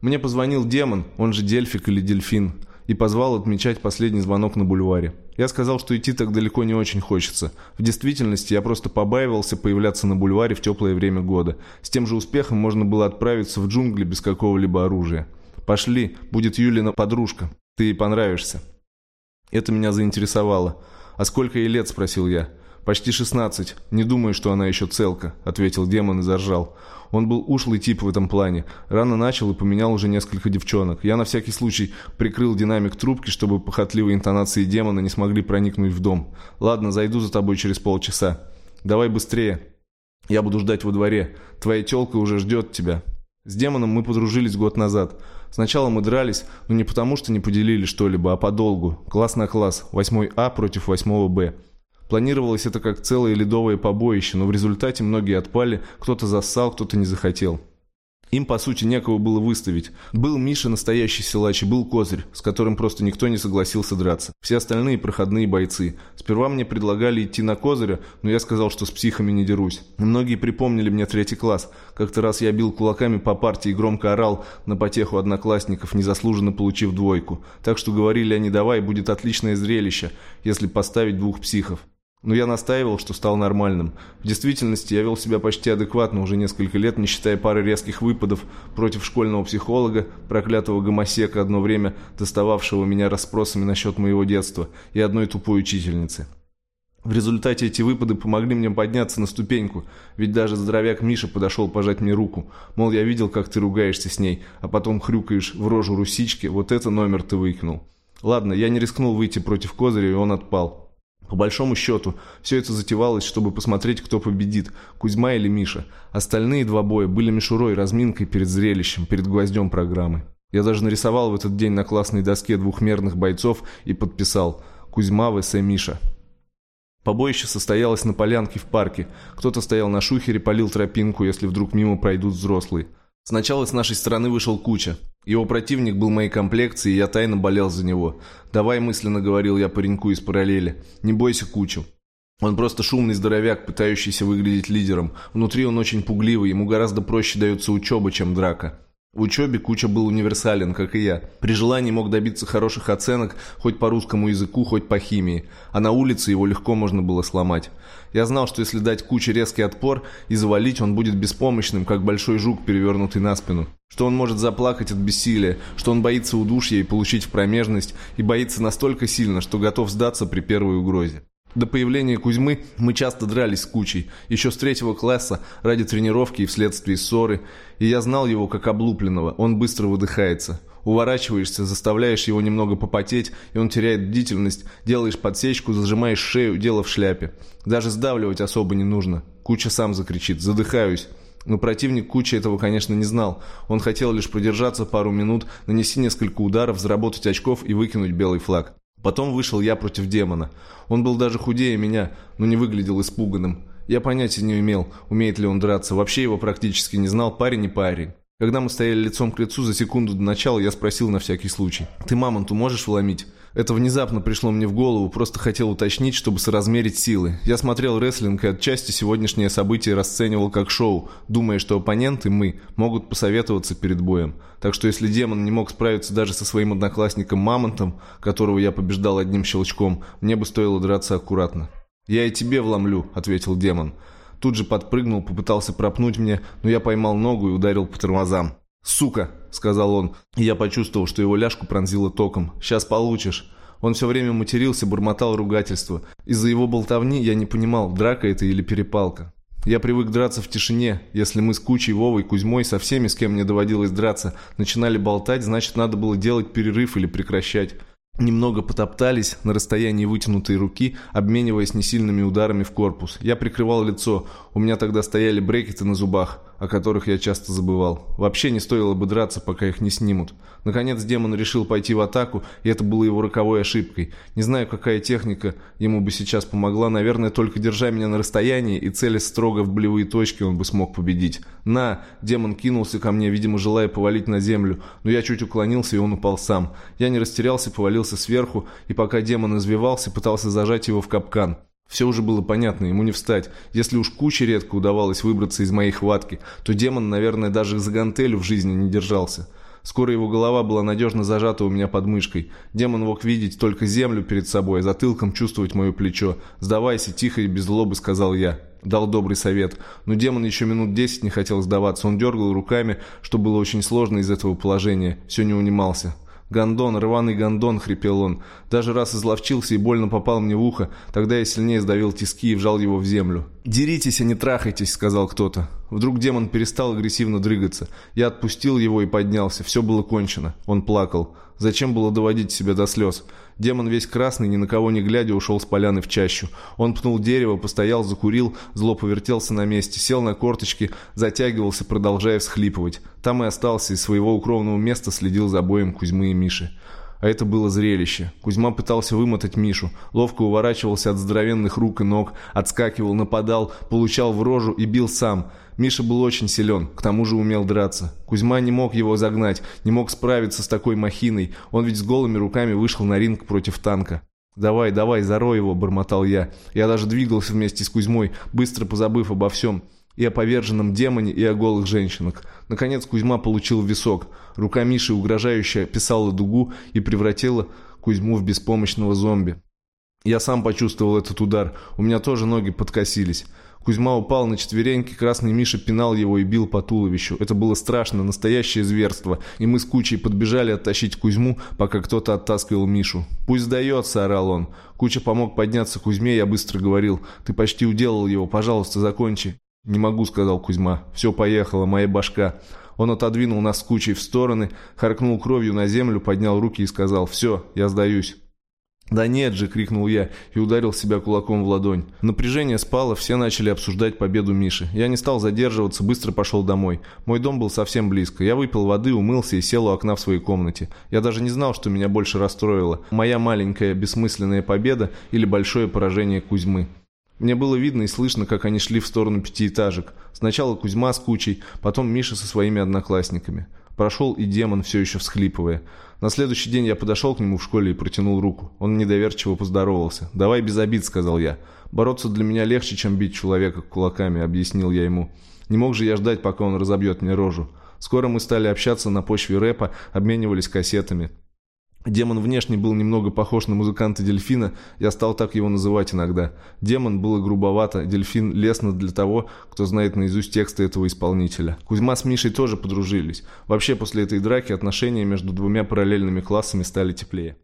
Мне позвонил демон, он же Дельфик или Дельфин, и позвал отмечать последний звонок на бульваре. Я сказал, что идти так далеко не очень хочется. В действительности я просто побаивался появляться на бульваре в теплое время года. С тем же успехом можно было отправиться в джунгли без какого-либо оружия. «Пошли, будет Юлина подружка. Ты ей понравишься». Это меня заинтересовало. «А сколько ей лет?» – спросил я. «Почти шестнадцать. Не думаю, что она еще целка», — ответил демон и заржал. Он был ушлый тип в этом плане. Рано начал и поменял уже несколько девчонок. Я на всякий случай прикрыл динамик трубки, чтобы похотливые интонации демона не смогли проникнуть в дом. «Ладно, зайду за тобой через полчаса. Давай быстрее. Я буду ждать во дворе. Твоя тёлка уже ждет тебя». С демоном мы подружились год назад. Сначала мы дрались, но не потому, что не поделили что-либо, а подолгу. Класс на класс. Восьмой А против восьмого Б. Планировалось это как целое ледовое побоище, но в результате многие отпали, кто-то зассал, кто-то не захотел. Им, по сути, некого было выставить. Был Миша настоящий силач и был Козырь, с которым просто никто не согласился драться. Все остальные проходные бойцы. Сперва мне предлагали идти на Козыря, но я сказал, что с психами не дерусь. Многие припомнили мне третий класс. Как-то раз я бил кулаками по партии и громко орал на потеху одноклассников, незаслуженно получив двойку. Так что говорили они, давай, будет отличное зрелище, если поставить двух психов. Но я настаивал, что стал нормальным. В действительности я вел себя почти адекватно уже несколько лет, не считая пары резких выпадов против школьного психолога, проклятого гомосека, одно время достававшего меня расспросами насчет моего детства, и одной тупой учительницы. В результате эти выпады помогли мне подняться на ступеньку, ведь даже здоровяк Миша подошел пожать мне руку. Мол, я видел, как ты ругаешься с ней, а потом хрюкаешь в рожу русички, вот это номер ты выкинул. Ладно, я не рискнул выйти против козыря, и он отпал. По большому счету, все это затевалось, чтобы посмотреть, кто победит, Кузьма или Миша. Остальные два боя были мишурой, разминкой перед зрелищем, перед гвоздем программы. Я даже нарисовал в этот день на классной доске двухмерных бойцов и подписал «Кузьма ВС Миша». Побоище состоялось на полянке в парке. Кто-то стоял на шухере, полил тропинку, если вдруг мимо пройдут взрослые. Сначала с нашей стороны вышел Куча. Его противник был моей комплекции, и я тайно болел за него. «Давай», мысленно говорил я пареньку из параллели, — «не бойся Кучу». Он просто шумный здоровяк, пытающийся выглядеть лидером. Внутри он очень пугливый, ему гораздо проще дается учеба, чем драка. В учебе Куча был универсален, как и я. При желании мог добиться хороших оценок хоть по русскому языку, хоть по химии. А на улице его легко можно было сломать. Я знал, что если дать Куче резкий отпор и завалить, он будет беспомощным, как большой жук, перевернутый на спину. Что он может заплакать от бессилия, что он боится удушья и получить в промежность, и боится настолько сильно, что готов сдаться при первой угрозе. До появления Кузьмы мы часто дрались с кучей, еще с третьего класса, ради тренировки и вследствие ссоры, и я знал его как облупленного, он быстро выдыхается. Уворачиваешься, заставляешь его немного попотеть, и он теряет бдительность, делаешь подсечку, зажимаешь шею, дело в шляпе. Даже сдавливать особо не нужно. Куча сам закричит «задыхаюсь». Но противник Куча этого, конечно, не знал. Он хотел лишь продержаться пару минут, нанести несколько ударов, заработать очков и выкинуть белый флаг. Потом вышел я против демона. Он был даже худее меня, но не выглядел испуганным. Я понятия не имел, умеет ли он драться. Вообще его практически не знал, парень и парень. Когда мы стояли лицом к лицу за секунду до начала, я спросил на всякий случай. «Ты мамонту можешь вломить?» Это внезапно пришло мне в голову, просто хотел уточнить, чтобы соразмерить силы. Я смотрел рестлинг и отчасти сегодняшнее событие расценивал как шоу, думая, что оппоненты, мы, могут посоветоваться перед боем. Так что если демон не мог справиться даже со своим одноклассником Мамонтом, которого я побеждал одним щелчком, мне бы стоило драться аккуратно. «Я и тебе вломлю», — ответил демон. Тут же подпрыгнул, попытался пропнуть мне, но я поймал ногу и ударил по тормозам. «Сука!» — сказал он. Я почувствовал, что его ляжку пронзило током. «Сейчас получишь!» Он все время матерился, бормотал ругательство. Из-за его болтовни я не понимал, драка это или перепалка. Я привык драться в тишине. Если мы с Кучей, Вовой, Кузьмой, со всеми, с кем мне доводилось драться, начинали болтать, значит, надо было делать перерыв или прекращать. Немного потоптались на расстоянии вытянутой руки, обмениваясь несильными ударами в корпус. Я прикрывал лицо, у меня тогда стояли брекеты на зубах о которых я часто забывал. Вообще не стоило бы драться, пока их не снимут. Наконец демон решил пойти в атаку, и это было его роковой ошибкой. Не знаю, какая техника ему бы сейчас помогла, наверное, только держа меня на расстоянии и целясь строго в болевые точки, он бы смог победить. «На!» Демон кинулся ко мне, видимо, желая повалить на землю, но я чуть уклонился, и он упал сам. Я не растерялся, повалился сверху, и пока демон извивался, пытался зажать его в капкан. Все уже было понятно, ему не встать. Если уж куче редко удавалось выбраться из моей хватки, то демон, наверное, даже за гантелю в жизни не держался. Скоро его голова была надежно зажата у меня под мышкой. Демон мог видеть только землю перед собой, а затылком чувствовать мое плечо. «Сдавайся, тихо и без злобы», — сказал я. Дал добрый совет. Но демон еще минут десять не хотел сдаваться. Он дергал руками, что было очень сложно из этого положения. Все не унимался. «Гондон, рваный гондон!» — хрипел он. Даже раз изловчился и больно попал мне в ухо. Тогда я сильнее сдавил тиски и вжал его в землю. «Деритесь, а не трахайтесь!» — сказал кто-то. Вдруг демон перестал агрессивно дрыгаться. Я отпустил его и поднялся. Все было кончено. Он плакал. Зачем было доводить себя до слез? Демон весь красный, ни на кого не глядя, ушел с поляны в чащу. Он пнул дерево, постоял, закурил, зло повертелся на месте, сел на корточки, затягивался, продолжая всхлипывать. Там и остался, из своего укромного места следил за боем Кузьмы и Миши. А это было зрелище. Кузьма пытался вымотать Мишу, ловко уворачивался от здоровенных рук и ног, отскакивал, нападал, получал в рожу и бил сам – Миша был очень силен, к тому же умел драться. Кузьма не мог его загнать, не мог справиться с такой махиной. Он ведь с голыми руками вышел на ринг против танка. «Давай, давай, зарой его», — бормотал я. Я даже двигался вместе с Кузьмой, быстро позабыв обо всем. И о поверженном демоне, и о голых женщинах. Наконец Кузьма получил висок. Рука Миши угрожающе описала дугу и превратила Кузьму в беспомощного зомби. Я сам почувствовал этот удар. У меня тоже ноги подкосились. Кузьма упал на четвереньки, красный Миша пинал его и бил по туловищу. Это было страшно, настоящее зверство, и мы с Кучей подбежали оттащить Кузьму, пока кто-то оттаскивал Мишу. «Пусть сдается», — орал он. Куча помог подняться Кузьме, я быстро говорил. «Ты почти уделал его, пожалуйста, закончи». «Не могу», — сказал Кузьма. «Все поехало, моя башка». Он отодвинул нас Кучей в стороны, харкнул кровью на землю, поднял руки и сказал «Все, я сдаюсь». «Да нет же!» — крикнул я и ударил себя кулаком в ладонь. Напряжение спало, все начали обсуждать победу Миши. Я не стал задерживаться, быстро пошел домой. Мой дом был совсем близко. Я выпил воды, умылся и сел у окна в своей комнате. Я даже не знал, что меня больше расстроило. Моя маленькая бессмысленная победа или большое поражение Кузьмы. Мне было видно и слышно, как они шли в сторону пятиэтажек. Сначала Кузьма с кучей, потом Миша со своими одноклассниками. Прошел и демон, все еще всхлипывая. На следующий день я подошел к нему в школе и протянул руку. Он недоверчиво поздоровался. «Давай без обид», — сказал я. «Бороться для меня легче, чем бить человека кулаками», — объяснил я ему. Не мог же я ждать, пока он разобьет мне рожу. Скоро мы стали общаться на почве рэпа, обменивались кассетами. Демон внешне был немного похож на музыканта Дельфина, я стал так его называть иногда. Демон было грубовато, Дельфин лестно для того, кто знает наизусть тексты этого исполнителя. Кузьма с Мишей тоже подружились. Вообще после этой драки отношения между двумя параллельными классами стали теплее.